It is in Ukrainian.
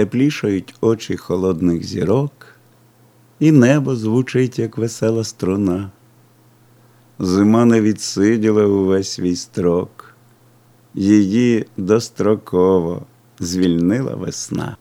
теплішають очі холодних зірок, і небо звучить, як весела струна. Зима не відсиділа увесь свій строк, її достроково звільнила весна.